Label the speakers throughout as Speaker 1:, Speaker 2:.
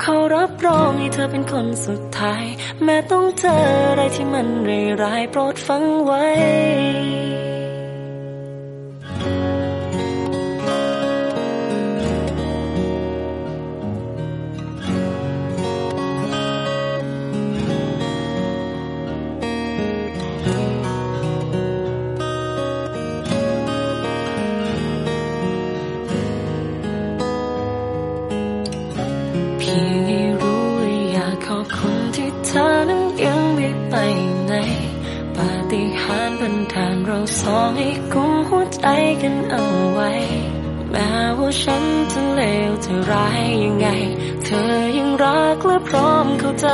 Speaker 1: เขารับรองให้เธอเป็นคนสุดท้าย แม้ต้องเจออะไรที่มันร้ายโปรดฟังไว้ ธอนั้นยังไม่ไปไหนปาฏิหาริย์บันดานเราสองให้กุมหัวใจกันเอาไว้ แม้ว่าฉันจะเลวจะร้ายยังไง เธอยังรักและพร้อมเข้าใจ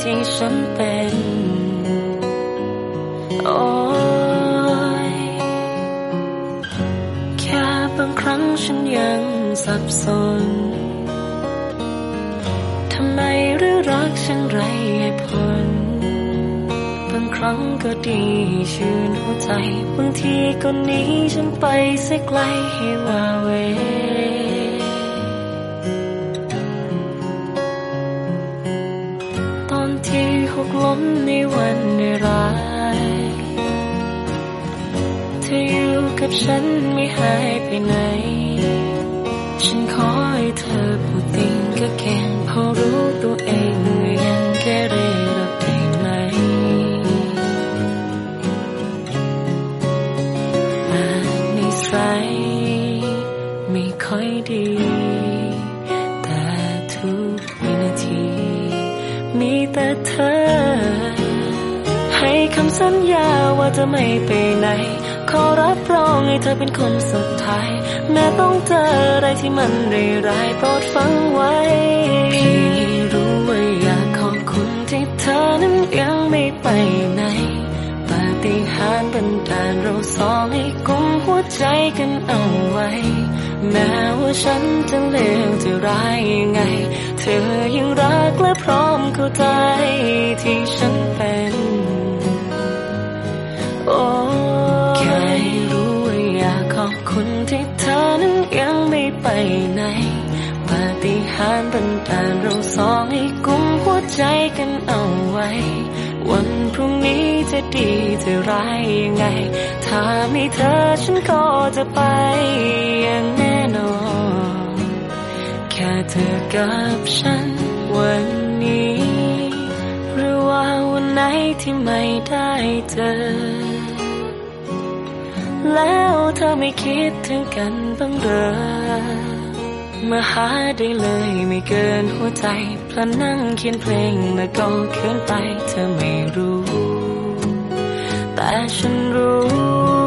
Speaker 1: ที่ฉันเป็น โอ้ยแค่บางครั้งฉันยังสับสนทำไม หรือรักช่างไรเหตุผลบางครั้งก็ดีชื่นหัวใจ บางทีก็หนีฉันไปเสียไกลให้ว่าเวตอนที่หกล้มในวันร้ายเธออยู่กับฉันไม่หายไปไหน ฉันขอให้เธอพูดติงก็แกงพอรู้ตัว จะไม่ไปไหน ขอรับรองให้เธอเป็นคนสุดท้าย แม้ต้องเจออะไรที่มันร้ายโปรดฟังไว้ พี่รู้ว่าอยากขอบคุณที่เธอนั้นยังไม่ไปไหนปาฏิหาริย์บันดาลเราสองให้กุมหัวใจกันเอาไว้ แม้ว่าฉันจะเลวจะร้ายยังไง เธอยังรักและพร้อมเข้าใจที่ฉันเป็น ไม่ไปไหนปาฏิหาริย์บันดาลเราสองให้กุมหัวใจกันเอาไว้ วันพรุ่งนี้จะดีจะร้ายยังไง ถ้าไม่เธอฉันก็จะไปอย่างแน่นอน แค่เธอกับฉันวันนี้ หรือว่าวันไหนที่ไม่ได้เจอ แล้วเธอไม่คิดถึงกันบ้างเหรอมาหาได้เลยไม่เกินหัวใจพระนนั่งเขียนเพลงแล้วก็เขินไปเธอไม่รู้ แต่ฉันรู้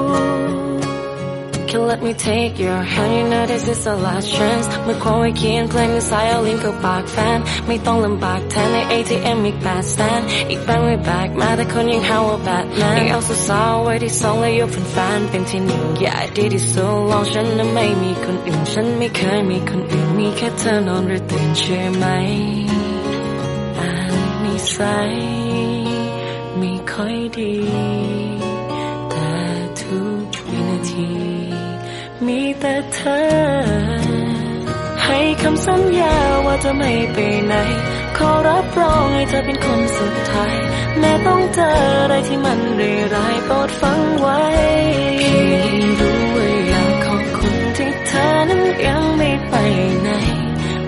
Speaker 1: Can let me take your hand you know this is the last chance เมื่อความไว้เขียนเพลงในสายเอาลิงก์เข้าปากแฟน ไม่ต้องลำบากแทนใน ATM อีกแปดสแตนอีกแบงค์ไม่แบกมาแต่คนยังหาว่าแบทแมนยังเอาสาวๆไว้ที่สองและยกเป็นแฟนเป็นที่หนึ่งอย่าดีที่สุดลองฉันนั้นไม่มีคนอื่น ฉันไม่เคยมีคนอื่น มีแค่เธอนอนหรือตื่นเชื่อไหมอ่านนิสัยไม่ค่อยดีแต่ทุกวินาที มีแต่เธอ ให้คำสัญญาว่าจะไม่ไปไหน ขอรับรองให้เธอเป็นคนสุดท้าย แม้ต้องเจออะไรที่มันร้ายๆโปรดฟังไว้พี่รู้ว่าอยากขอบคุณที่เธอนั้นยังไม่ไปไหน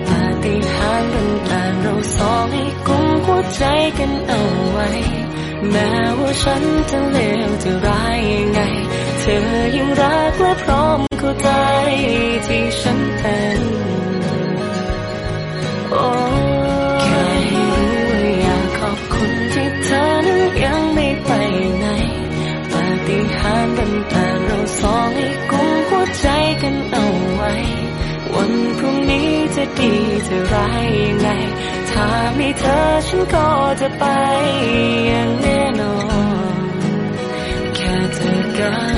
Speaker 1: ปาฏิหาริย์บันดาลเราสองให้กุมหัวใจกันเอาไว้ แม้ว่าฉันจะเลวจะร้ายยังไง เธอยังรักและพร้อมเข้าใจที่ฉันเป็นโอ้แค่รู้ว่าอยากขอบคุณที่เธอนั้นยังไม่ไปไหนปาฏิหาริย์บันดาเราสองให้กุมหัวใจกันเอาไว้ วันพรุ่งนี้จะดีจะร้ายยังไง หาไม่เธอฉันก็จะไปอย่างแน่นอน แค่เธอกัน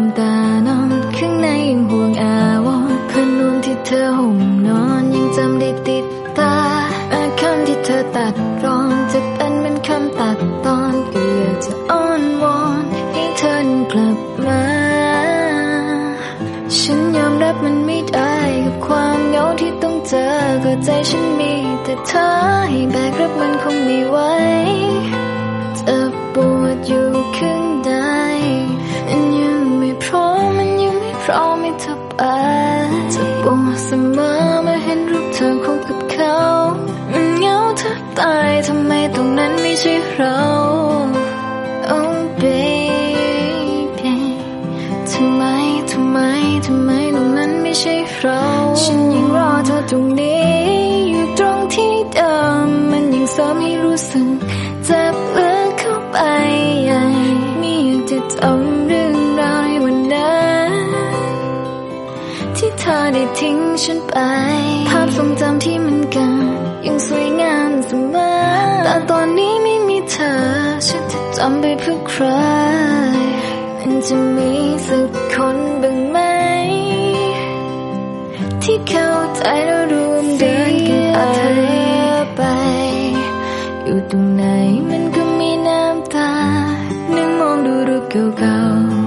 Speaker 2: มตานอนข้างในยังห่วงอาวรณ์ผ้านุ่นที่เธอห่มนอนยังจำได้ติดตาอาคำที่เธอตัดรอนจะเป็นเป็นคำตัดตอนก็อยากจะอ้อนวอนให้เธอกลับมา ฉันยอมรับมันไม่ได้กับความเหงาที่ต้องเจอก็ใจฉันมีแต่เธอให้แบกรับมันคงไม่ไหวเจ็บปวดอยู่ข้างใน พร้อมให้เธอไปจะปวดเสมอเมื่อเห็นรูปเธอคู่กับเขามันเหงาแทบตายทำไมตรงนั้นไม่ใช่เรา Oh baby ทำไมทำไมทำไมตรงนั้นไม่ใช่เรา ฉันยังรอเธอตรงนี้ อยู่ตรงที่เดิมมันยังซ้ำให้รู้สึก ที่เธอได้ทิ้งฉันไป ภาพทรงจำที่มันเกิดยังสวยงามเสมอ แต่ตอนนี้ไม่มีเธอ ฉันจะจำ
Speaker 3: ไปเพื่อใคร มันจะมีสักคนบ้างไหม ที่เข้าใจแล้วรวมดีกับเธอไป อยู่ตรงไหนมันก็มีน้ำตา นึกมองดูรูปเก่าๆ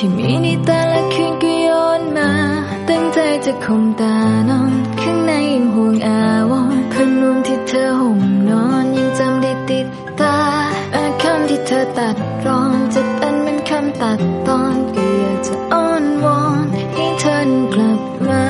Speaker 3: ที่มีในแต่ละคืนก็โยนมา ตั้งใจจะคมตานอน ข้างในยังห่วงอาวรณ์ผ้านุ่มที่เธอห่มนอนยังจำได้ติดตาอาคำที่เธอตัดรอนจะเป็นเหมันคำตัดตอนก็อยากจะอ้อนวอนให้เธอกลับมา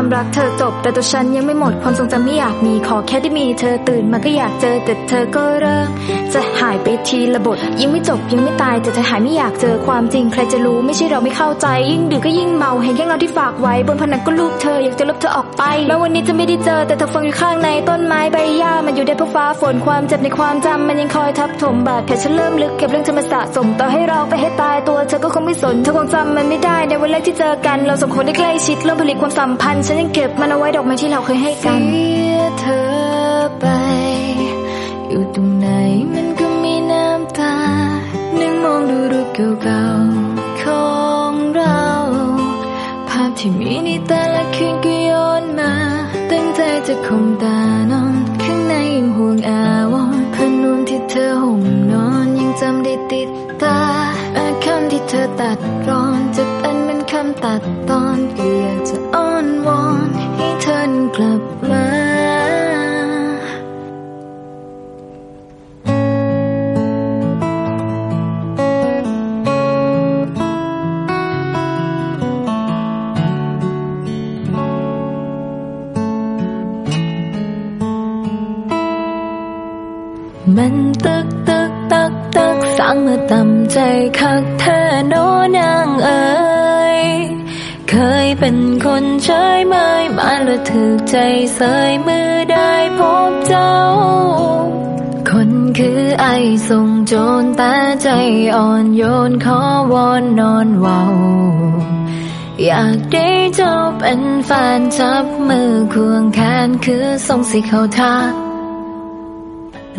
Speaker 4: ความรักเธอจบ แต่ตัวฉันยังไม่หมดความทรงจำไม่อยากมีขอแค่ได้มีเธอตื่นมาก็อยากเจอแต่เธอก็เริ่มจะหายไปทีละบทยังไม่จบยังไม่ตายแต่เธอหายไม่อยากเจอความจริงใครจะรู้ไม่ใช่เราไม่เข้าใจ ยิ่งดื่มก็ยิ่งเมาเห็นแค่เราที่ฝากไว้ บนผนังก็รูปเธออยากจะลบเธอออกไปแม้วันนี้จะไม่ได้เจอแต่เธอฟังอยู่ข้างในต้นไม้ใบหญ้ามันอยู่ได้เพราะฟ้าฝนความเจ็บในความจำมันยังคอยทับถมบาดแผลฉันเริ่มลึกเก็บเรื่องเธอมาสะสมต่อให้เราไปให้ตายตัวเธอก็คงไม่สนเธอคงจำมันไม่ได้ในวันแรกที่เจอกัน เราสองคนได้ใกล้ชิดเริ่มผลิตความสัมพันธ์ฉันยังเก็บมันเอาไว้ดอกไม้ที่เราเคยให้กัน
Speaker 3: เสียเธอไป อยู่ตรงไหนมันก็มีน้ำตา นึกมองดูรูปเก่าๆของเรา ภาพที่มีในแต่ละคืนก็ย้อนมา ตั้งใจจะคมตานอน ข้างในยังห่วงอาวรณ์ผ้านุ่มที่เธอห่มนอนยังจำได้ติดตาอาคำที่เธอตัดรอนจะ คำตัดตอนก็อยากจะอ้อนวอนให้เธอกลับมา
Speaker 2: มันตึกตึกตักตักสั่งมาต่ำใจคักเธอโนนางเอ๋ย เคยเป็นคนใช้ไม้มาแล้วถึกใจเสยมือได้พบเจ้า คนคือไอส่งโจรตาใจอ่อนโยนขอวอนนอนเว้าอยากได้เจ้าเป็นแฟนจับมือควงแขนคือส่งสิเข้าทาง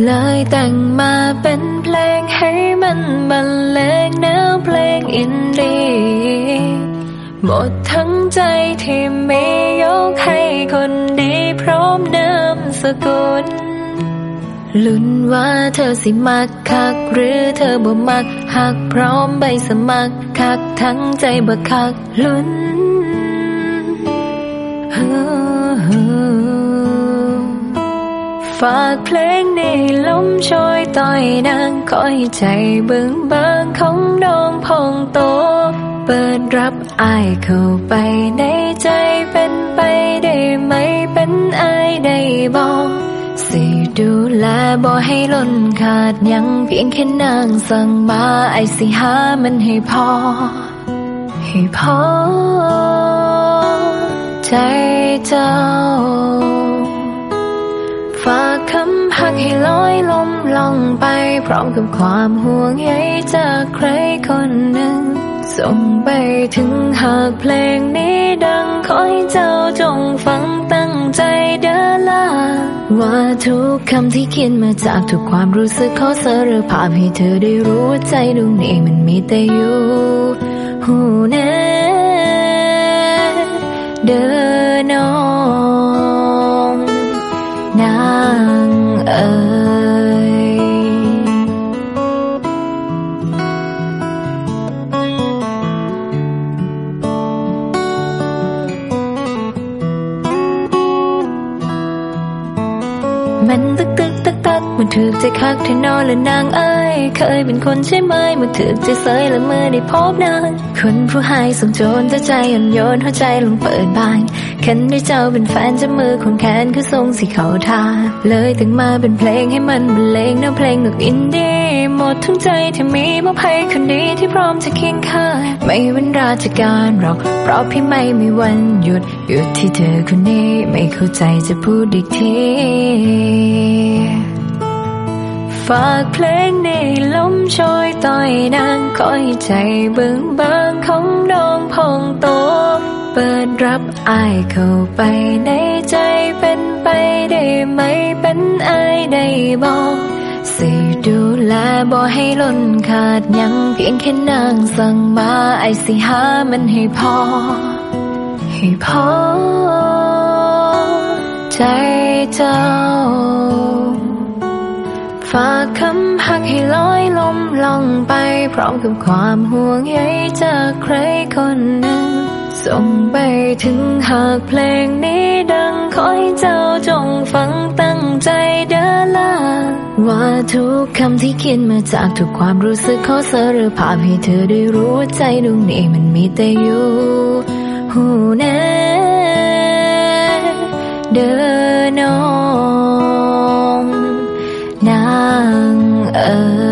Speaker 2: เลยแต่งมาเป็นเพลงให้มันบรรเลงแนวเพลงอินดี หมดทั้งใจที่ไมียกให้คนดีพร้อมนามสกุล ลุ้นว่าเธอสิมักคัก หรือเธอบ่มักหักพร้อมใบสมัครคักทั้งใจบ่คักลุ้นฝากเพลงนี้ลมโชยต่อยนางคอยใจเบิ่งบางของน้องพองโต เปิดรับอายเข้าไปในใจเป็นไปได้ไหมเป็นอายได้บอกสิดูแลบ่ให้ล้นขาดยังเพียงแค่นางสั่งมาไอสิหามันให้พอ ให้พอ ใจเจ้า ฝากคำหักให้ลอยลมลองไป พร้อมกับความห่วงใยจากใครคนหนึ่ง ส่งไปถึงหากเพลงนี้ดังขอให้เจ้าจงฟังตั้งใจเดินลาว่าทุกคำที่เขียนมาจากทุกความรู้สึกขอสารภาพให้เธอได้รู้ว่าใจดวงนี้มันมีแต่อยู่หูแน่เดินน้องนางเอ๋ ถือใจคักแทนอนและนางเอ้ยเคยเป็นคนใช่ไหมมันถือใจเสยและเมื่อได้พบนางคนผู้ให้ส่งโจรแต่ใจอ่อนโยนหัวใจลงเปิดบานคันได้เจ้าเป็นแฟนจะมือของแขนคือทรงสีเขาทา เลยแต่งมาเป็นเพลงให้มันบรรเลงแนวเพลงนกอินดี้หมดทั้งใจที่มีมอบให้คนดีที่พร้อมจะเคียงข้างไม่เว้นราชการหรอก เพราะพี่ไม่มีวันหยุดหยุดที่เธอคนนี้ไม่เข้าใจจะพูดอีกทีากเพลงในลมโชยต่อยนางคอยใจเบิ่งบางของน้องพองโตเปิดรับอายเข้าไปในใจเป็นไปได้ไหมเป็นไอได้บอกสิดูแลบ่ให้ล้นขาดยังเพียงแค่นางสั่งมาไอสิหามันให้พอ ให้พอ ใจเจ้า ฝากคำหักให้ลอยลมล่องไป พร้อมกับความห่วงใยจากใครคนหนึ่ง ส่งไปถึงหากเพลงนี้ดังขอให้เจ้าจงฟังตั้งใจเดินลาว่าทุกคำที่เขียนมาจากทุกความรู้สึกขอสารภาพให้เธอได้รู้ใจดวงนี้มันมีแต่อยู่หูแน่เดินน้องา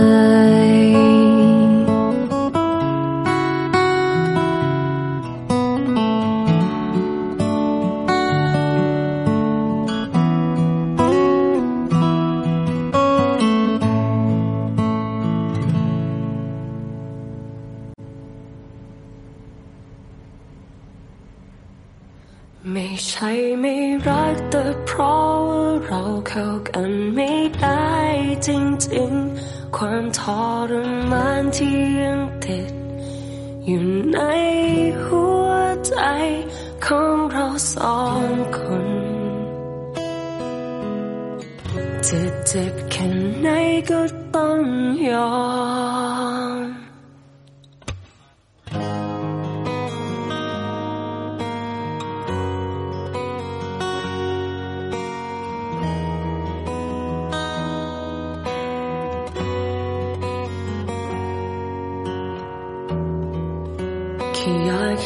Speaker 1: ไม่ใช่ไม่รักแต่เพราะว่าเราเข้ากันไม่ได้จริงๆ ความทรมานที่ยังติด อยู่ในหัวใจของเราสองคนจะเจ็บแค่ไหนก็ต้องยอม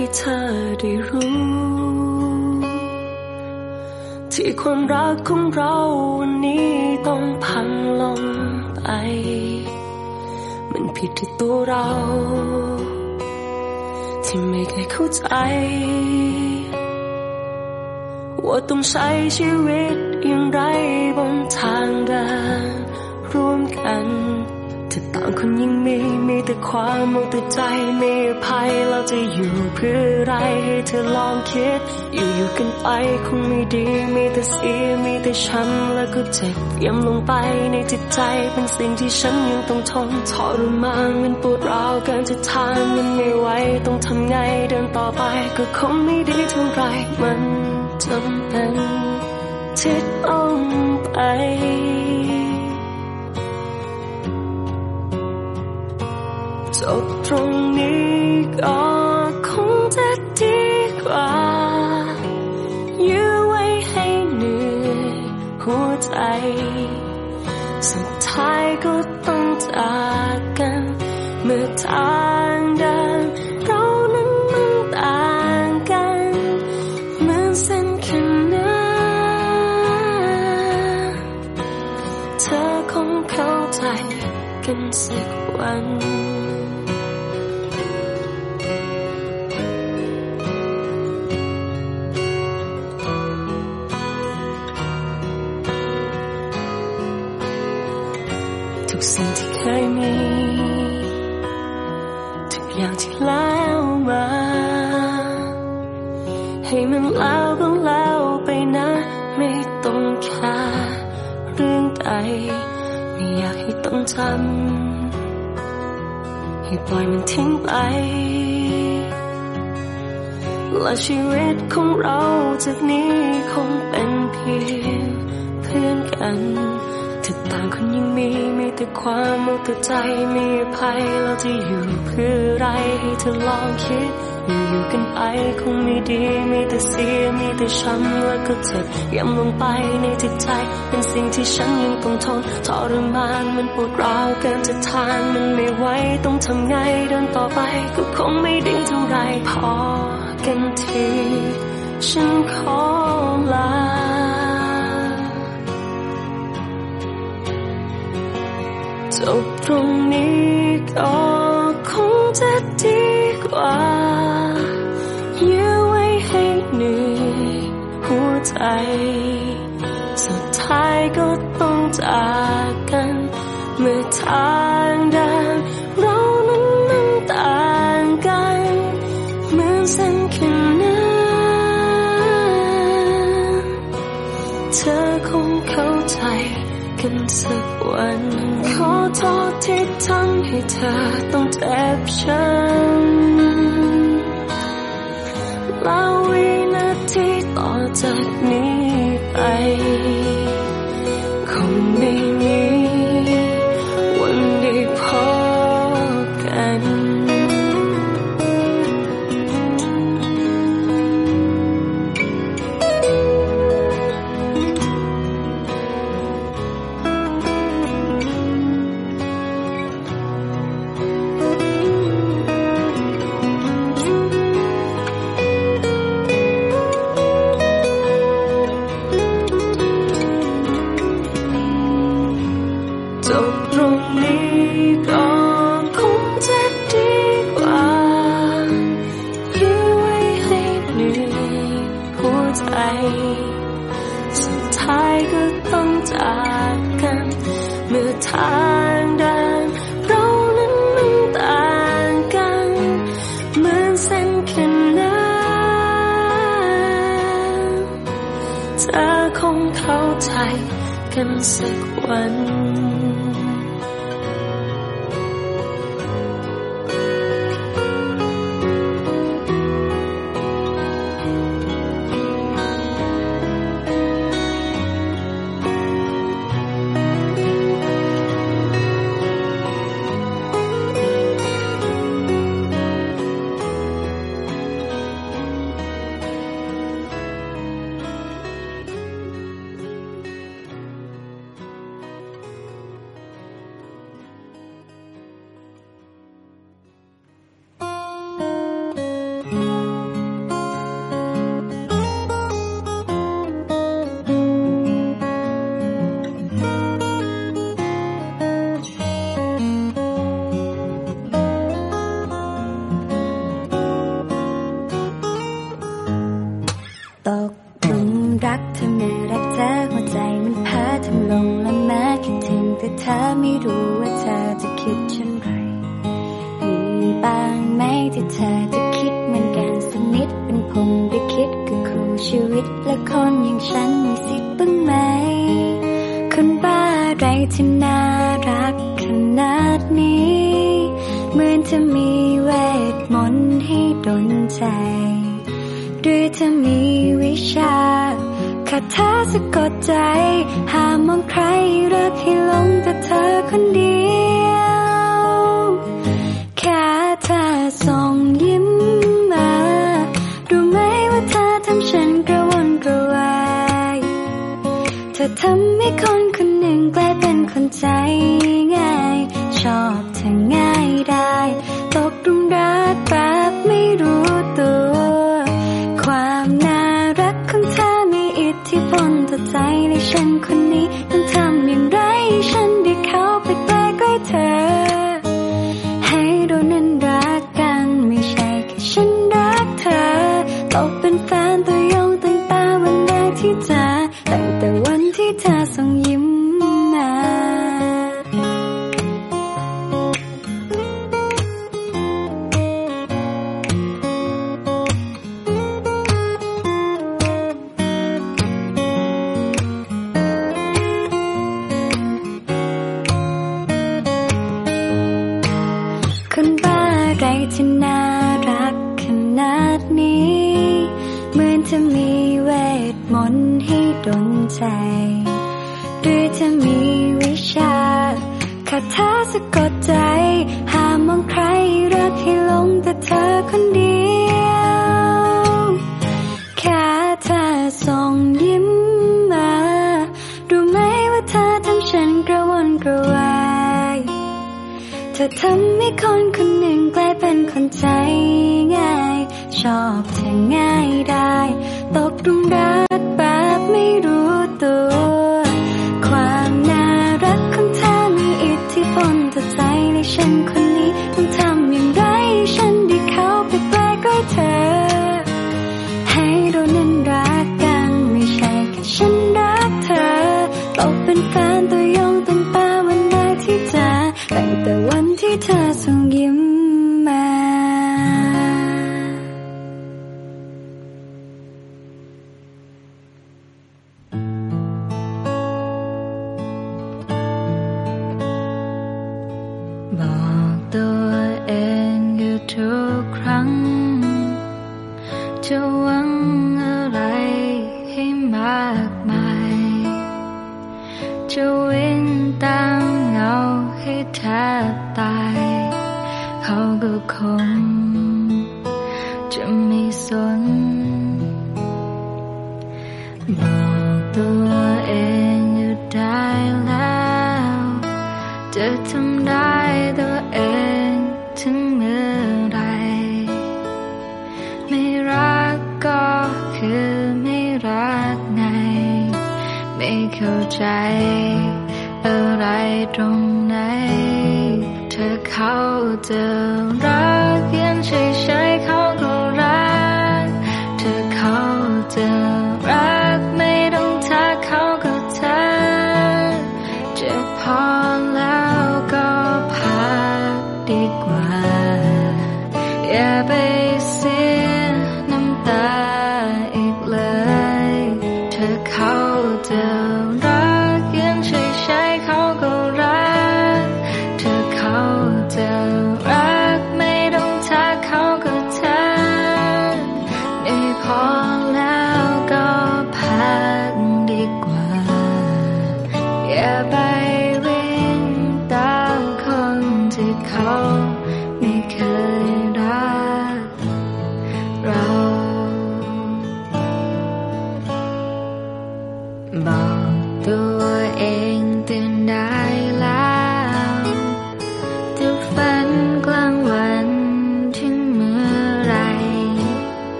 Speaker 1: ให้เธอได้รู้ ที่ความรักของเราวันนี้ต้องพังลงไป มันผิดที่ตัวเรา ที่ไม่เคยเข้าใจ ว่าต้องใช้ชีวิตอย่างไรบนทางเดินร่วมกัน ต่างคนยังมีมีแต่ความเอาแต่ใจไม่อภัยเราจะอยู่เพื่ออะไรให้เธอลองคิด อยู่อยู่กันไปคงไม่ดีมีแต่เสียมีแต่ช้ำแล้วก็เจ็บเยี่ยมลงไปในจิตใจเป็นสิ่งที่ฉันยังต้องทนทรมานมันปวดร้าวเกินจะทานมันไม่ไหวต้องทำไงเดินต่อไปก็คงไม่ดีเท่าไรมันจำเป็นที่ต้องไป จบตรงนี้ก็คงจะดีกว่ายื้อไว้ให้เหนื่อยหัวใจ สุดท้ายก็ต้องจากกัน เมื่อทางเดินเรานั้นมันต่างกันเหมือนเส้นขนานเธอคงเข้าใจกันสักวัน คิด อยู่อยู่กันไปคงไม่ดี มีแต่เสีย มีแต่ช้ำแล้วก็เจ็บย้ำลงไปในจิตใจ เป็นสิ่งที่ฉันยังต้องทนทรมานมันปวดร้าวเกินจะทานมันไม่ไหวต้องทำไงเดินต่อไปก็คงไม่ดีเท่าไรพอกันที ฉันขอลา ใจสุดท้ายก็ต้องจากกัน เมื่อทางเดินเรานั้นมันต่างกันเหมือนเส้นขึ้นน้ำเธอคงเข้าใจกันสักวัน
Speaker 2: ขอโทษที่ทำให้เธอต้องเจ็บช้ำ ที่เธอจะคิดเหมือนกันสักนิดเป็นผมได้คิดกับคู่ชีวิตและคนอย่างฉันมีสิทธิ์บ้างไหม คนบ้าอะไรที่น่ารักขนาดนี้ เหมือนจะมีเวทมนต์ให้ดนใจ หรือจะมีวิชาคาถาสะกดใจ หามองใครรักให้ลงแต่เธอคนดี ทำให้คนคนหนึ่งกลายเป็นคนใจง่าย ชอบ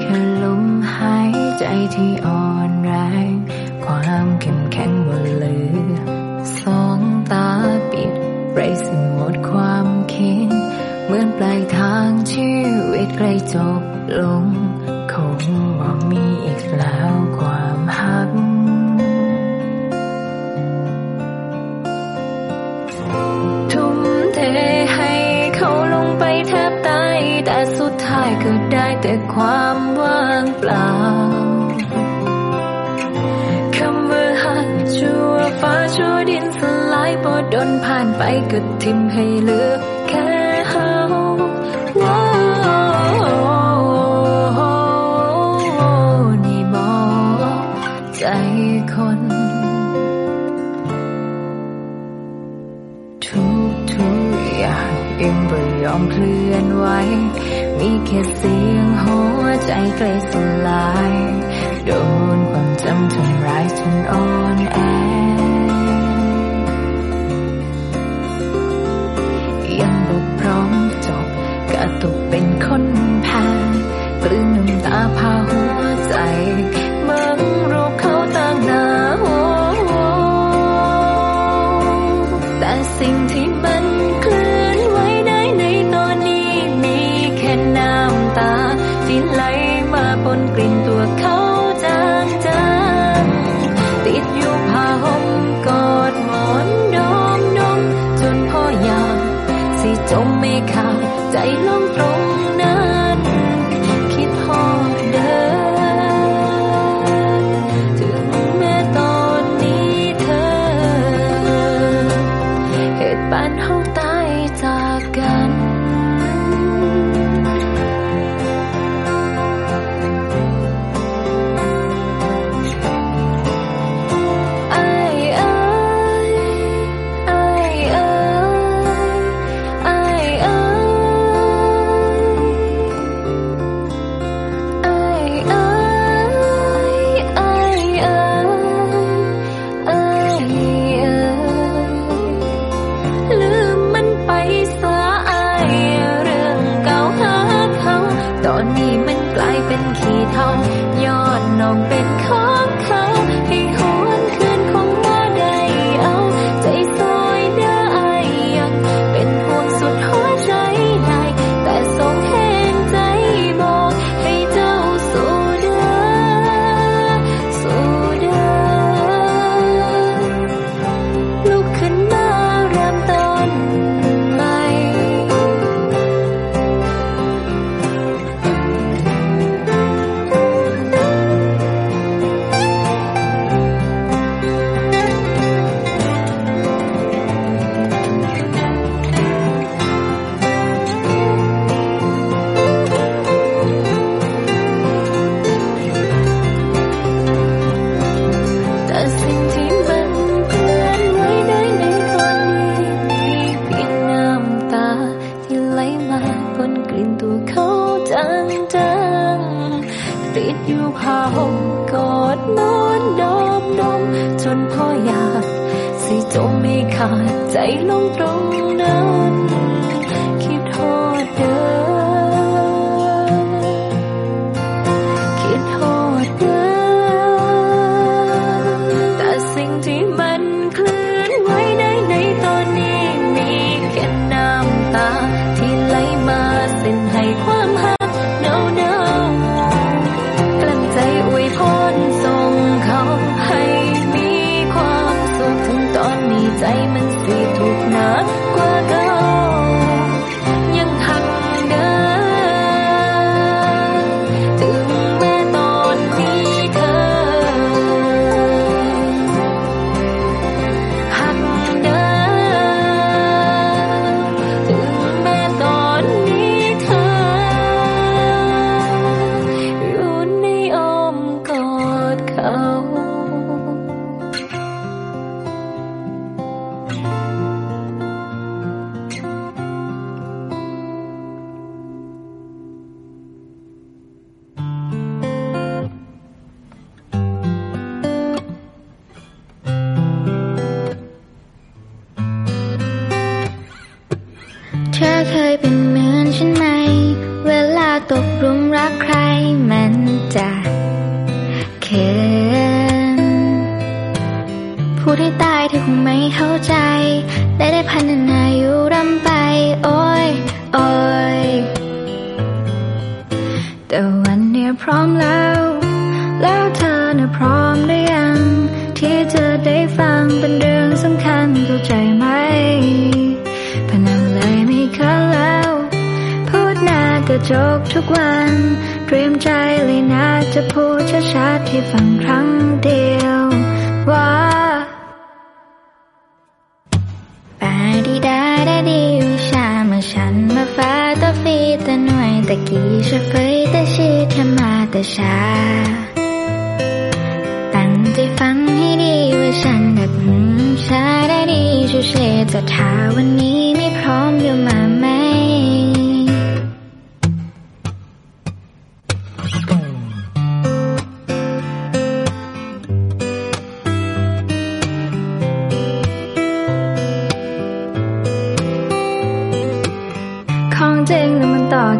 Speaker 2: แค่ลม
Speaker 5: หายใจที่อ่อนแรง ความเข้มแข็ง
Speaker 2: บนเหลือ สองตาปิดไรสิ่งหมดความคิด เหมือนปลายทางชีวิตใกล้จบลง บ้านเฮา
Speaker 1: ตาย
Speaker 2: จากกัน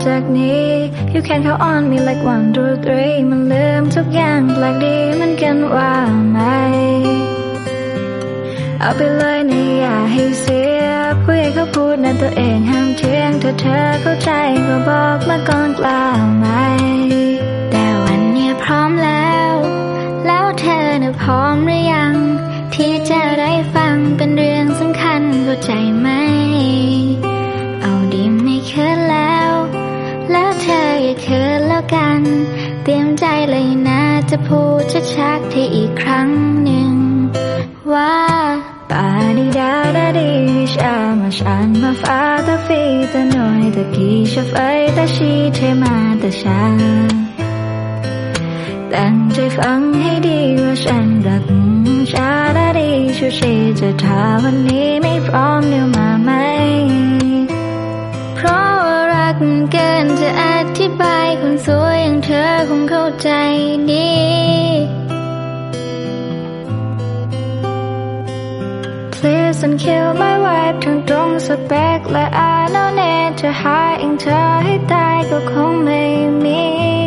Speaker 2: จากนี้ You can count on me like one two three มันลืมทุกอย่างแปลกดีมันกันว่าไหม เอาไปเลยนี่อย่าให้เสียผู้ใหญ่เขาพูดนะตัวเองห้ามเที่ยงถ้าเธอเข้าใจก็บอกมาก่อนกล่าวไหม แต่วันนี้พร้อมแล้ว แล้วเธอน่ะพร้อมหรือยัง ที่จะได้ฟังเป็นเรื่อง กัน เตรียมใจเลยนะจะพูดชักๆที่อีกครั้งหนึ่ง ว่าปาดีดาดาดีชามาชันมาฟาตาฟีตาหน่อยตะกี้ชฟไอตาชีเทมาตาชาตั้งใจฟังให้ดีว่าฉันรักชาดาดีชูชีจะถาวันนี้ไม่พร้อมเดี๋ยวมาไหม เพราะว่ารักมันเกินจะอธิบายคนสวยอย่าง คงเข้าใจดี Please don't kill my vibe ทั้งตรงสเปคและอา
Speaker 6: โนเน่จะหาเองเธอ
Speaker 1: ให้ตายก็คงไม่มี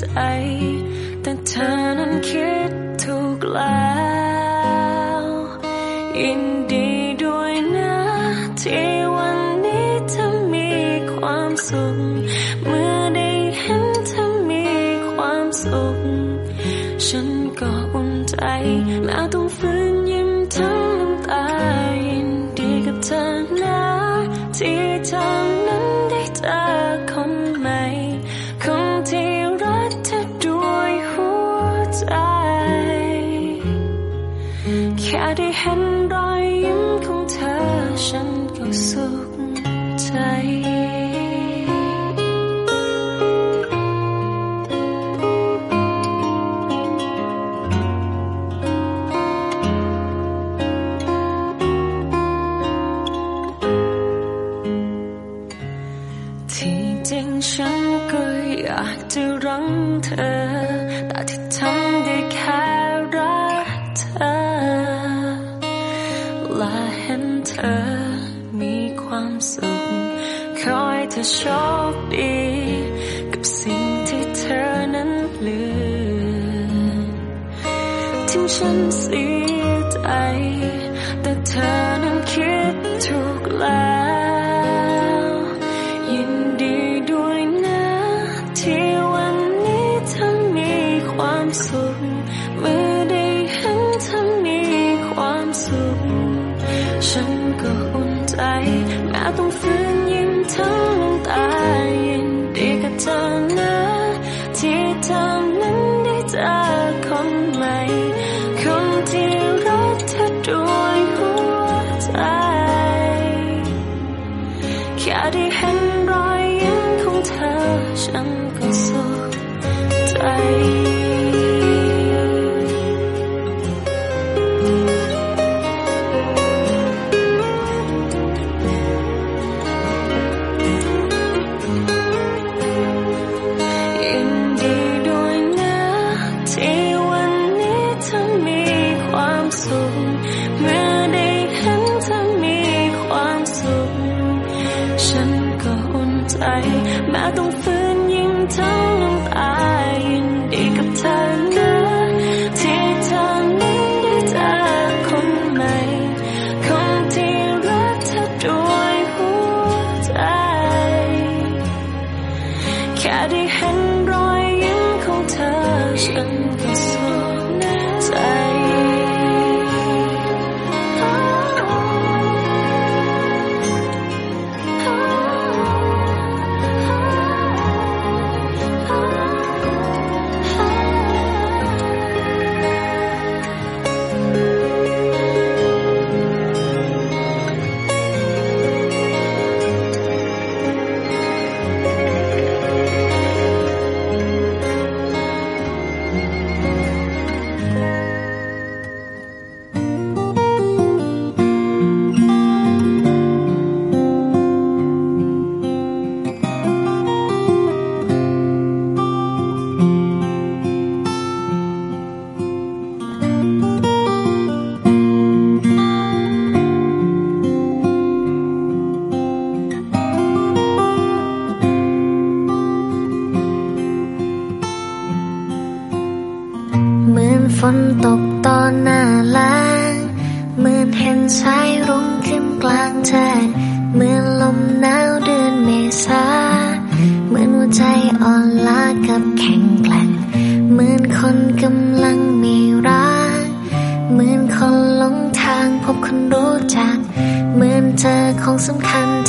Speaker 1: จ แต่เธอนั้นคิดถูกแล้วอิน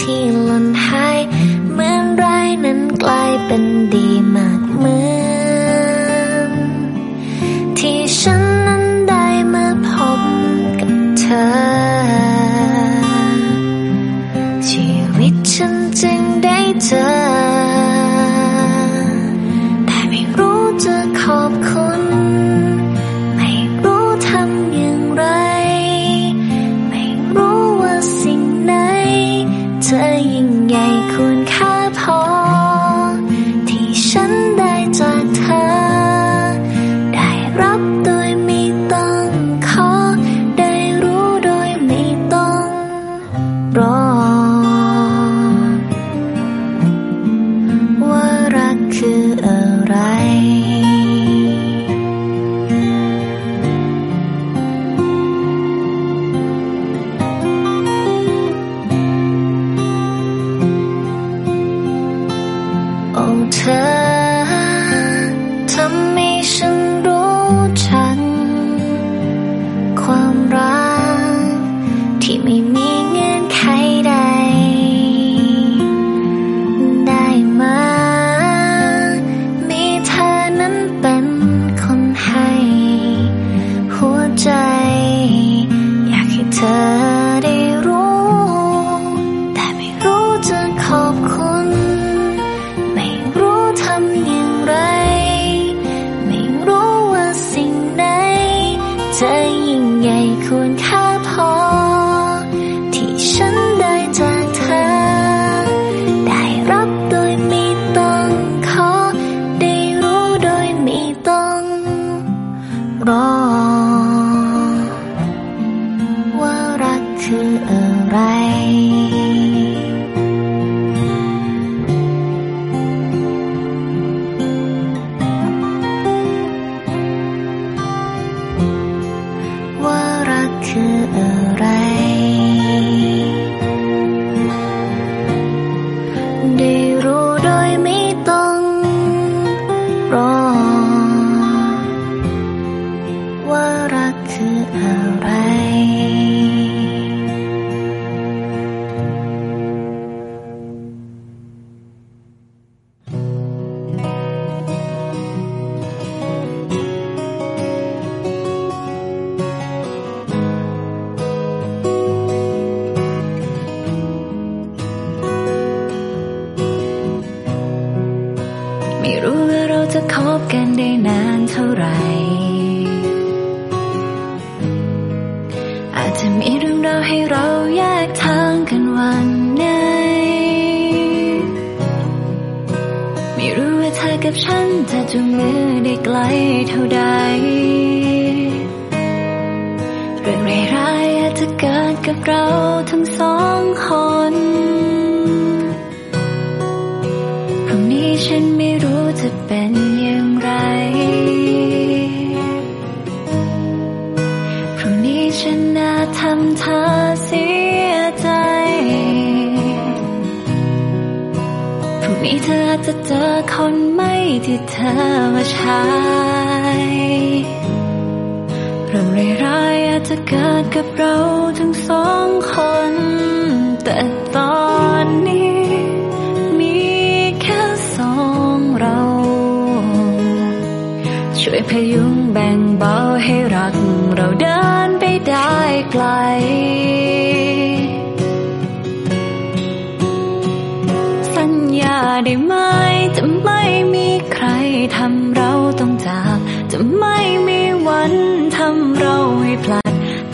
Speaker 1: ที่ห
Speaker 2: ล่นหาย เหมือนไร้นั้นกลายเป็นดี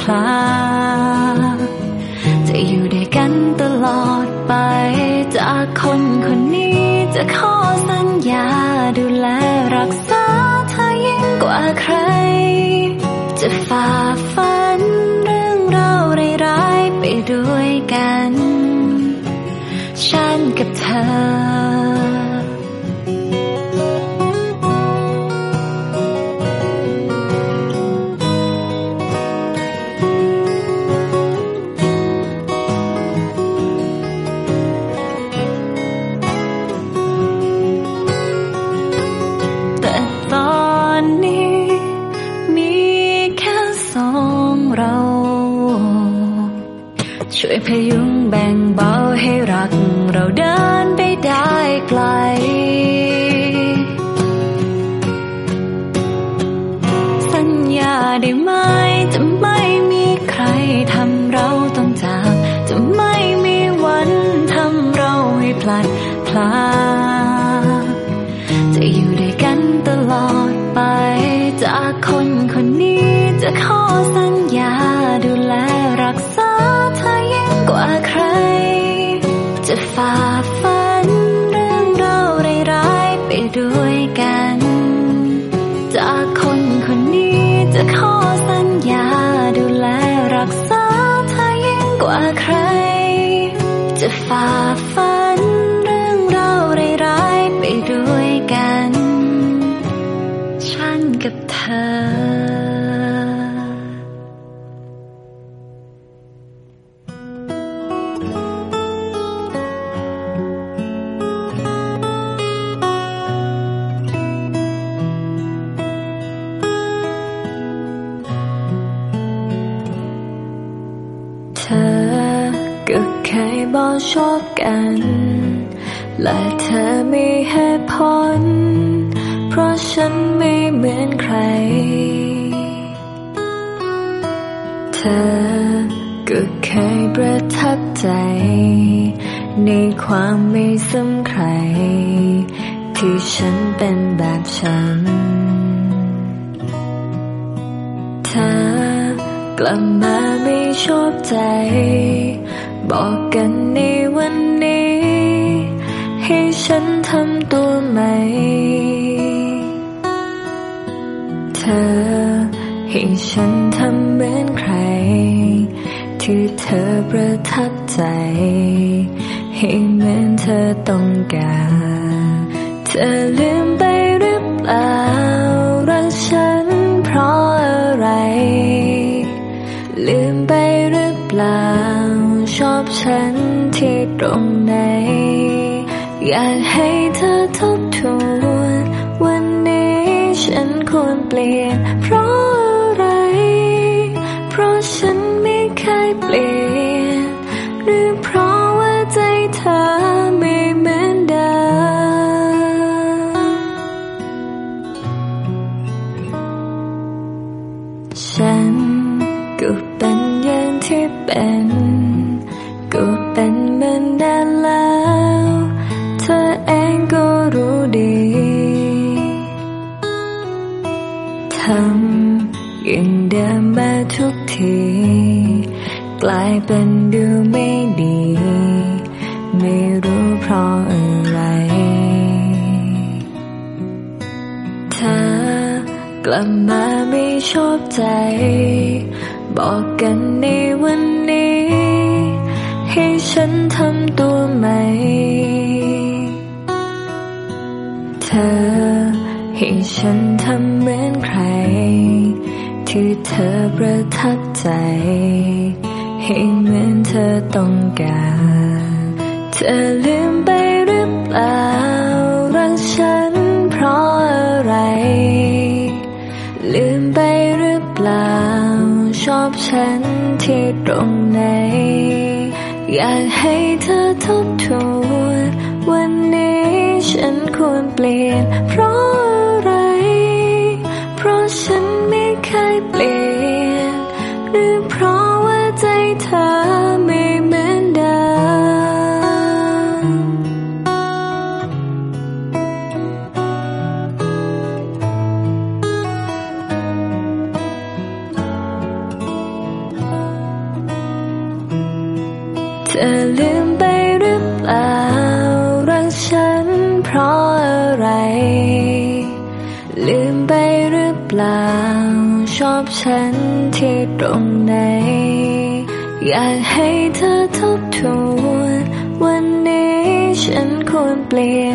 Speaker 2: 发 ชอบกัน และเธอไม่ให้พ้นเพราะฉันไม่เหมือนใคร เธอก็เคยประทับใจ ในความไม่ซ้ำใคร ที่ฉันเป็นแบบฉัน เธอกลับมาไม่ชอบใจ บอกกันในวันนี้ ให้ฉันทำตัวใหม่ เธอให้ฉันทำเหมือนใคร ที่เธอประทับใจ ให้เหมือนเธอต้องการ เธอลืมไปหรือเปล่า ชอบฉันที่ตรงไหน อยากให้เธอทบทวน วันนี้ฉันควรเปลี่ยน มาไม่ชอบใจ บอกกันในวันนี้ ให้ฉันทำตัวใหม่ เธอให้ฉันทำเหมือนใคร ที่เธอประทับใจ ให้เหมือนเธอต้องการ เธอลืมไปหรือเปล่ารักฉัน ฉันที่ตรงไหน อยากให้เธอทบทวนวันนี้ฉันควรเปลี่ยนเพราะ ฉันที่ตรงไหน อยากให้เธอทบทวน วันนี้ฉันควรเปลี่ยน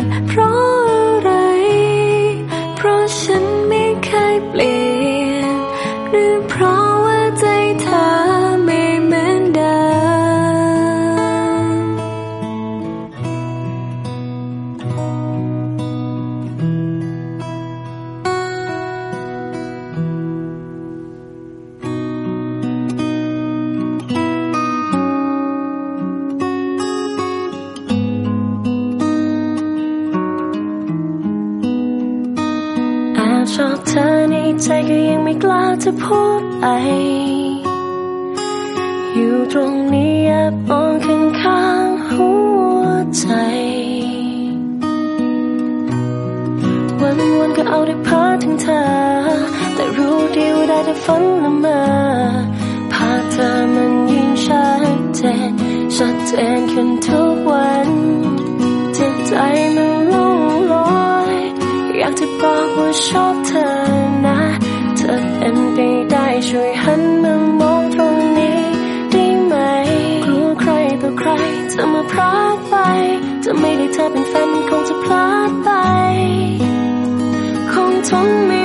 Speaker 2: จะ
Speaker 1: พูดไป อยู่ตรงนี้แอบมองข้างข้างๆหัวใจวันวันๆก็เอาได้พ้อถึงเธอ แต่รู้ดีว่าได้แต่ฝันละเมอภาพเธอมันยิ่งชัดเจนชัดเจนขึ้นทุกวันจิตใจมันลุ่งลอย อยากจะบอกว่าชอบเธอ อใครจะมาพลาดไป จะไม่ได้เธอเป็นแฟนมันคงจะพลาดไป คงทนไม่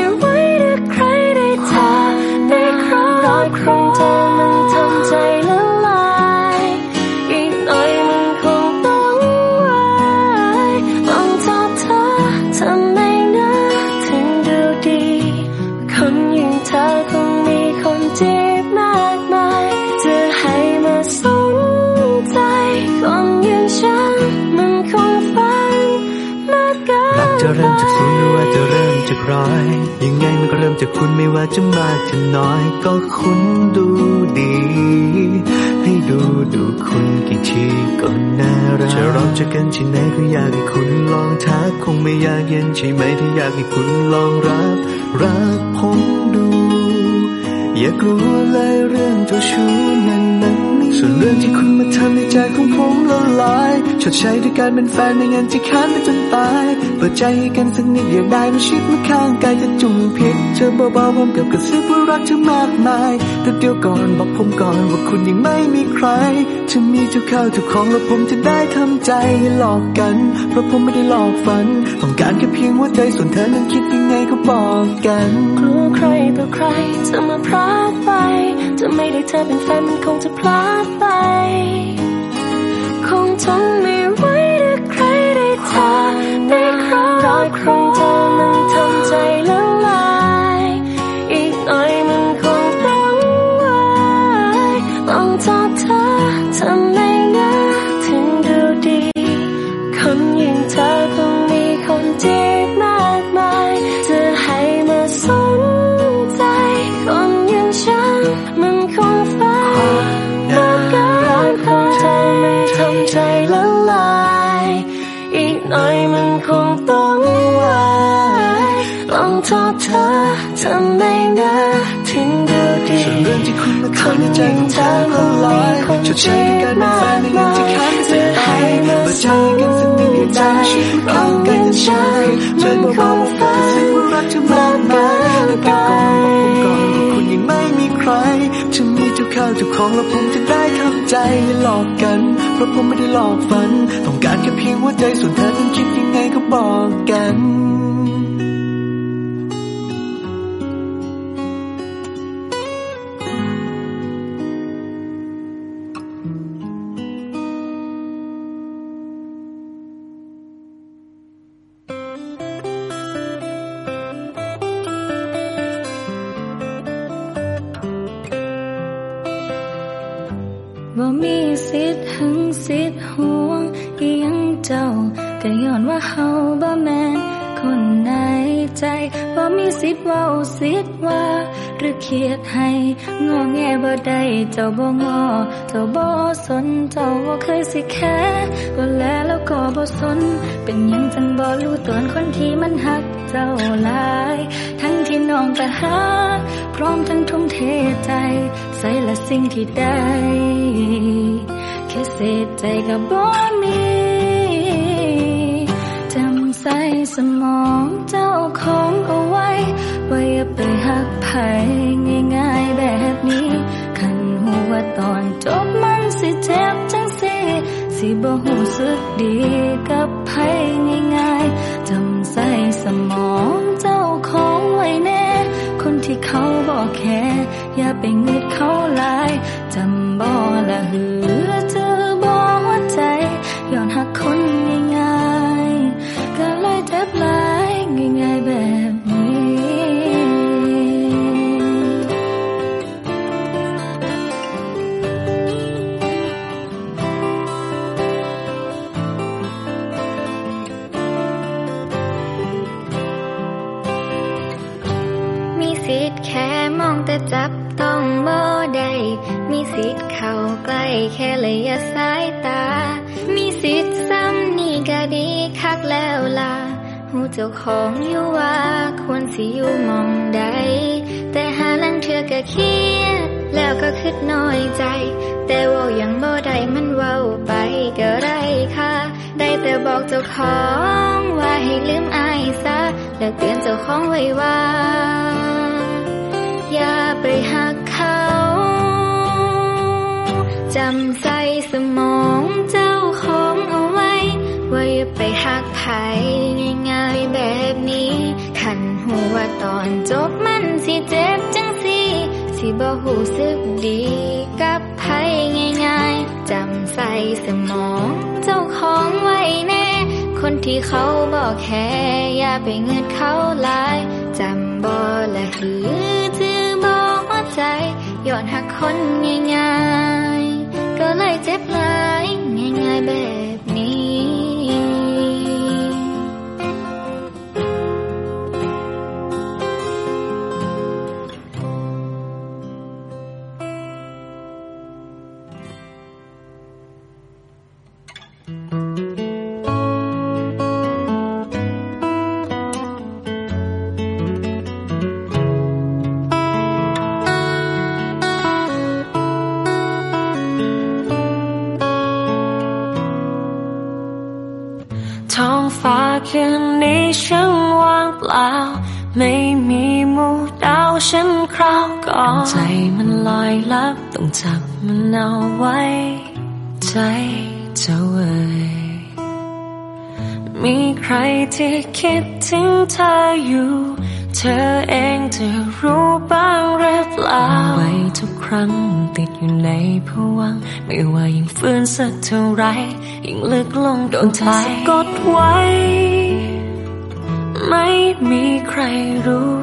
Speaker 1: เริ่มจาก
Speaker 7: ศูนย์หรือว่าจะเริ่มจากร้อย ยังไงมันก็เริ่มจากคุณไม่ว่าจะมากจะน้อย ก็คุณดูดี ให้ดูดูคุณกี่ทีก็น่ารักจะเราจะกันที่ไหนก็อยากให้คุณลองทักคงไม่อยากเย็นใช่ไหมที่อยากให้คุณลองรับรักผมดู อย่ากลัวเลยเรื่องเจ้าชู้นั้น ส่วนเรื่องที่คุณมาทำในใจของผมละลายชดใช้ด้วยการเป็นแฟนในงานที่ค้านไปจนตาย เปิดใจให้กันสักนิดอย่าได้มาชิดมาข้างกายจะจุ่มพิษเธอเบาๆผมกับกระซิบว่ารักเธอมากมาย แต่เดี๋ยวก่อนบอกผมก่อนว่าคุณยังไม่มีใครจะมีเจ้าข้าวเจ้าของแล้วผมจะได้ทำใจหลอกกัน เพราะผมไม่ได้หลอกฝัน ต้องการแค่เพียงหัวใจส่วนเธอนั้นคิดยังไงก็บอกกัน
Speaker 1: กลัวใครต่อใครจะมาพลาดไป จะไม่ได้เธอเป็นแฟนมันคงจะพลาดไป คงทนไม่ไหวถ้าใครได้เธอได้ครอบรักของเธอมันทำใจละลา ใช้
Speaker 7: การเป็นแฟนในเงินที่ค้างไม่เสียไปเปิดใจกันสักนิดอย่ใจชีวิตเข้ากันจะใช่เธอบอกว่าผมกระซิบว่ารักเธอมากมายแล้วก็ก่อนบอกผมก่อนว่าคุณยังไม่มีใครจะมีเจ้าข้าวเจ้าของแล้วผมจะได้ทำใจหลอกกัน เพราะผมไม่ได้หลอกฝัน ต้องการแค่เพียงหัวใจส่วนเธอนั้นคิดยังไงก็บอกกัน
Speaker 2: เจ้าบ่เคยสิแค่ก็แลแล้วก็บ่สน เป็นยังจังบ่รู้ตอนคนที่มันหักเจ้าหลาย ทั้งที่น้องก็หา พร้อมทั้งทุ่มเทใจ ใส่ละสิ่งที่ได้ แค่เศษใจก็บ่มีจำใส่สมองเจ้าของเอาไว้ว่าอย่าไปหักไผง่ายๆแบบนี้ คันหูว่าตอนจบมัน สิเจ็บจังสิสิบ่หูสึกดีกับไผง่ายๆจำใส่สมองเจ้าของไว้แน่ คนที่เขาบอกแค่ อย่าไปงึดเขาลายจำบ่ละหือเจอ เจ้าของอยู่ว่าควรสิอยู่มองใด แต่หาลังเธอก็เครียด แล้วก็คิดน้อยใจ แต่ว่ายังบ่ได้มันเว้าไปก็ไรค่ะ ได้แต่บอกเจ้าของว่าให้ลืมอายซะ แล้วเตือนเจ้าของไว้ว่า อย่าไปหักเขาจำใจสมองเจ้าของเอาไว้ ว่าอย่าไปหักไผง่าย บบนี้ ขันหัวตอนจบมันสิเจ็บจังสิสิบ่หูสึกดีกับไผง่ายๆ จำใส่สมองเจ้าของไว้แน่ คนที่เขาบอกแค่ อย่าไปเงินเขาลายจำบ่ละหือจือบ่หัวใจย้อนหักคนง่ายๆ ก็เลยเจ็บหลายง่ายๆแบบ
Speaker 1: คืนนี้ฉันว่างเปล่า ไม่มีมูดาวฉันคราวก่อนใจมันลอยลับต้องจับมันเอาไว้ ใจเจ้าเอ๋ยมีใครที่คิดถึงเธออยู่ เธอเองจะรู้บ้างหรือเปล่าไว้ทุกครั้งติดอยู่ในผวัง ไม่ว่ายิ่งฟื้นสักเท่าไร ยิ่งลึกลงโดนเธอสะกด ไว้ ไม่มีใครรู้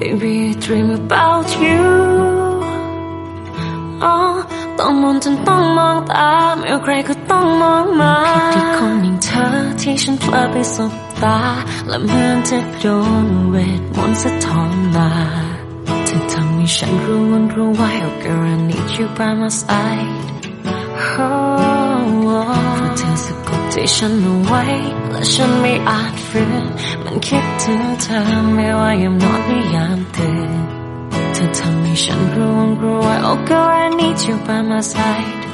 Speaker 1: Baby dream about you อ๋อต้องมนจนต้องมองตาไม่ว่าใครก็ต้องมองมาคิดที่คนอย่างเธอที่ฉันเพลอไปสบตา และเหมือนจะโดนเวทมนต์สะท้อนมาเธอทำให้ฉันรู้วันรู้ไว้ Oh girl I need you by my side oh. ที่ฉันเอาไว้ และฉันไม่อาจฝืนมันคิดถึงเธอไม่ว่ายามนอนหรือยามตื่นเธอทำให้ฉันรู้ว่ารู้ว่า Oh girl I need you by my side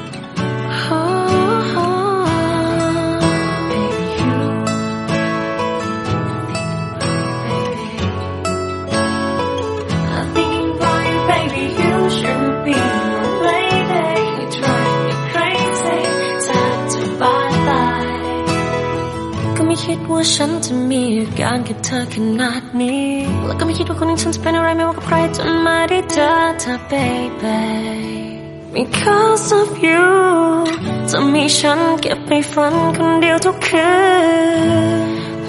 Speaker 1: คิดว่าฉันจะมีอาการกับเธอขนาดนี้ แล้วก็ไม่คิดว่าคนอย่างฉันจะเป็นอะไรไม่ว่ากับใครจนมาได้เจอเธอ baby Because of you จะมีฉันเก็บไปฝันคนเดียวทุกคืน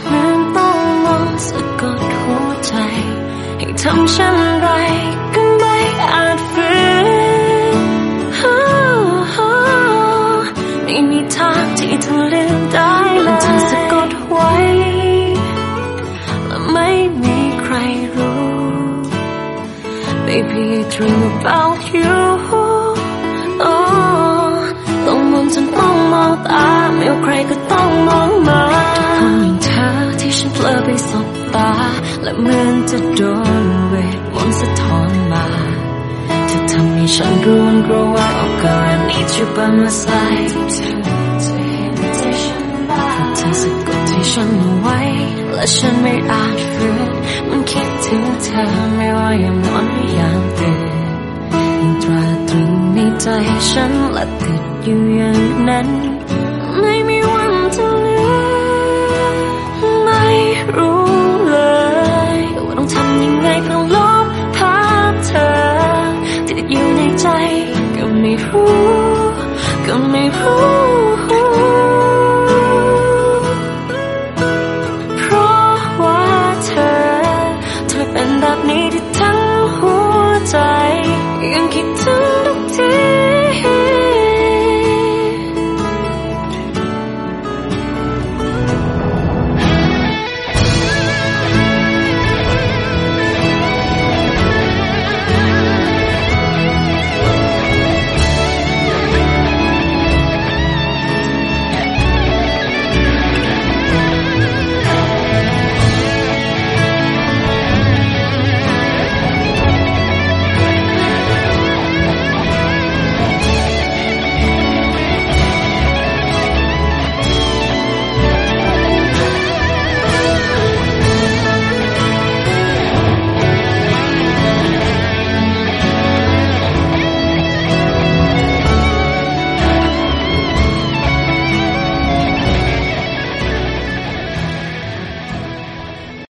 Speaker 1: เหมือนต้องมองสะกดหัวใจ ให้ทำฉันไรก็ไม่อาจฝืนไม่มีทางที่จะลืม Baby I dream about you ต้องมองจนต้องมองตาไม่ว่าใครก็ต้องมองมาคนอย่างเธอที่ฉันเพลอไปสบตา และเหมือนจะโดนเวทมนต์สะท้อนมาเธอทำให้ฉันรู้วันรู้ว่า Oh girl I need you by my side เธอสะกดที่ฉันเอาไว้ และฉันไม่อาจฝืนมันคิดถึงเธอไม่ว่ายามนอนหรือยามตื่นยังตราง ในใจฉันและติดอยู่อย่างนั้น ไม่มีวันจะลืมไม่รู้